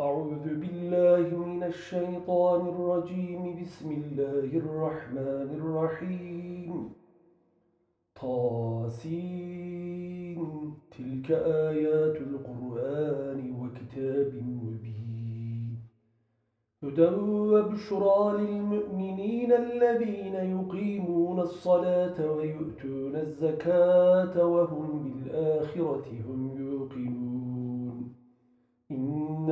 أعوذ بالله من الشيطان الرجيم. بسم الله الرحمن الرحيم. طاسين. تلك آيات القرآن وكتاب مبين. هدى وبشرى للمؤمنين الذين يقيمون الصلاة ويؤتون الزكاة وهم بالآخرة هم يوقنون إن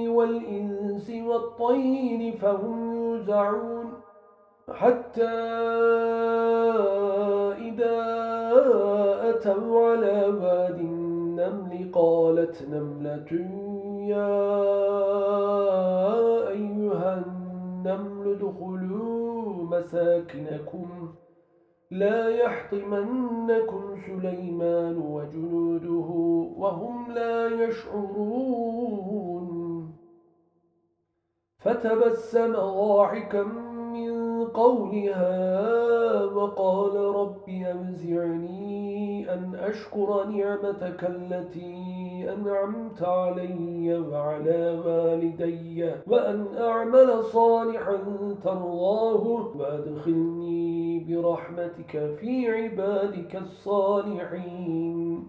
والإنس والطير فهم يوزعون حتى إذا أتوا على واد النمل قالت نملة يا أيها النمل ادخلوا مساكنكم لا يحطمنكم سليمان وجنوده وهم لا يشعرون فتبسم ضاحكا من قولها وقال رب أمزعني أن أشكر نعمتك التي أنعمت علي وعلى والدي وأن أعمل صالحا ترضاه وأدخلني برحمتك في عبادك الصالحين.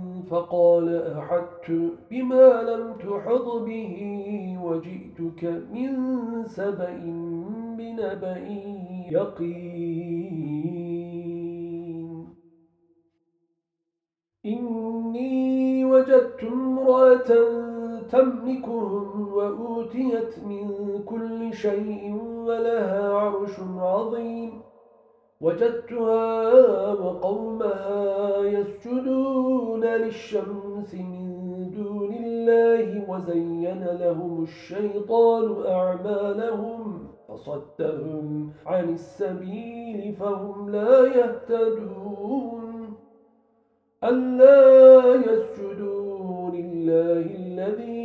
فقال أحدت بما لم تحض به وجئتك من سبأ بنبأ يقين. إني وجدت امرأة تملكهم وأوتيت من كل شيء ولها عرش عظيم. وجدتها وقومها يسجدون للشمس من دون الله وزين لهم الشيطان أعمالهم فصدهم عن السبيل فهم لا يهتدون. ألا يسجدوا لله الذي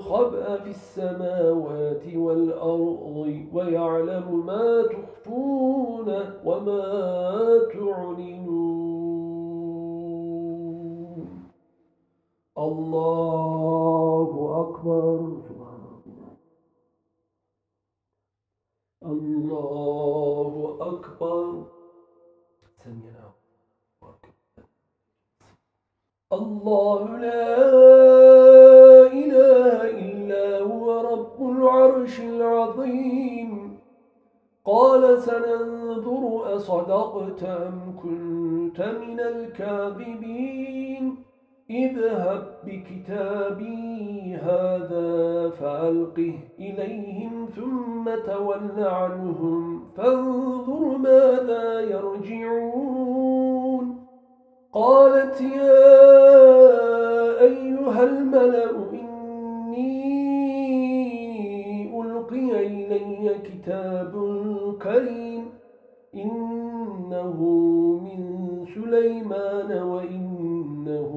الخبأ في السماوات والأرض ويعلم ما تخفون وما تعلنون. الله أكبر. الله أكبر. سمعنا. الله لا العرش العظيم. قال سننظر أصدقت أم كنت من الكاذبين. اذهب بكتابي هذا فألقه إليهم ثم تول عنهم فانظر ماذا يرجعون. قالت يا أيها الملأ إني إلي كتاب كريم إنه من سليمان وإنه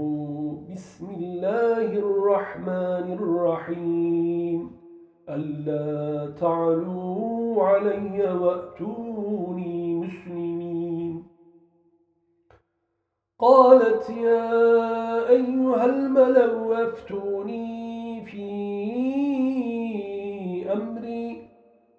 بسم الله الرحمن الرحيم. ألا تعلوا علي وأتوني مسلمين. قالت يا أيها الملأ أفتوني في أمري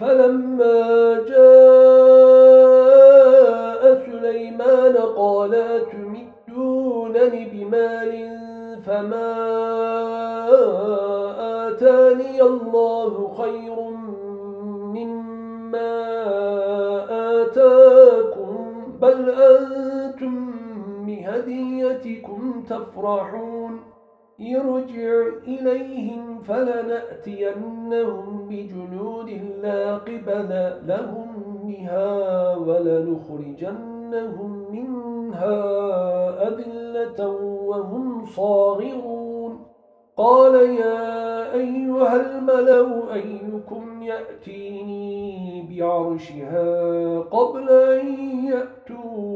فلما جاء سليمان قال تمدونني بمال فما آتاني الله خير مما آتاكم؟ بل أنتم بهديتكم تفرحون. يرجع إليهم فلنأتينهم بجنود لا قبل لهم بها ولنخرجنهم منها أذلة وهم صاغرون. قال يا أيها الملو أيكم يأتيني بعرشها قبل أن يأتوني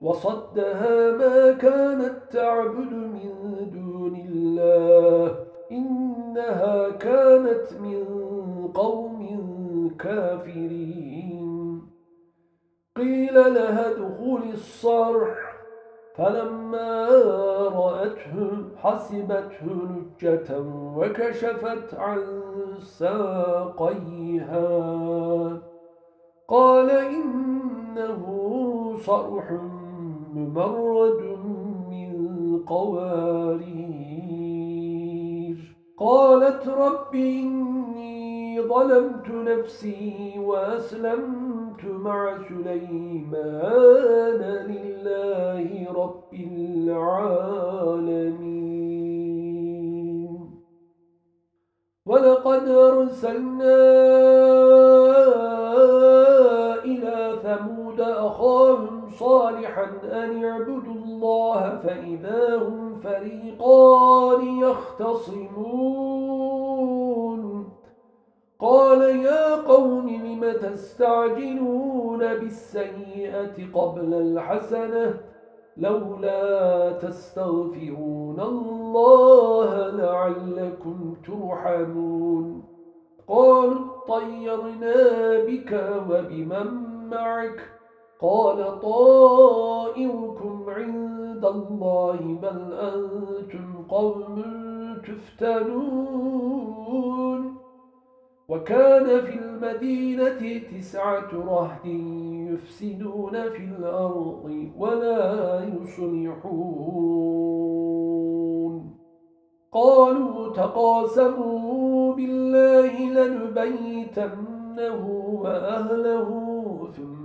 وصدها ما كانت تعبد من دون الله. إنها كانت من قوم كافرين. قيل لها دخول الصرح. فلما رأته حسبته نجة وكشفت عن ساقيها. قال إنه صرح ممرد من قوارير. قالت رب إني ظلمت نفسي وأسلمت مع سليمان لله رب العالمين. ولقد أرسلنا إلى ثمود أخاهم صالحا أن اعبدوا الله فإذا هم فريقان يختصمون. قال يا قوم لم تستعجلون بالسيئة قبل الحسنة؟ لولا تستغفرون الله لعلكم ترحمون. قالوا طيرنا بك وبمن معك؟ قال طائركم عند الله بل أنتم قوم تفتنون. وكان في المدينة تسعة رهد يفسدون في الأرض ولا يصلحون. قالوا تقاسموا بالله لنبيتنه وأهله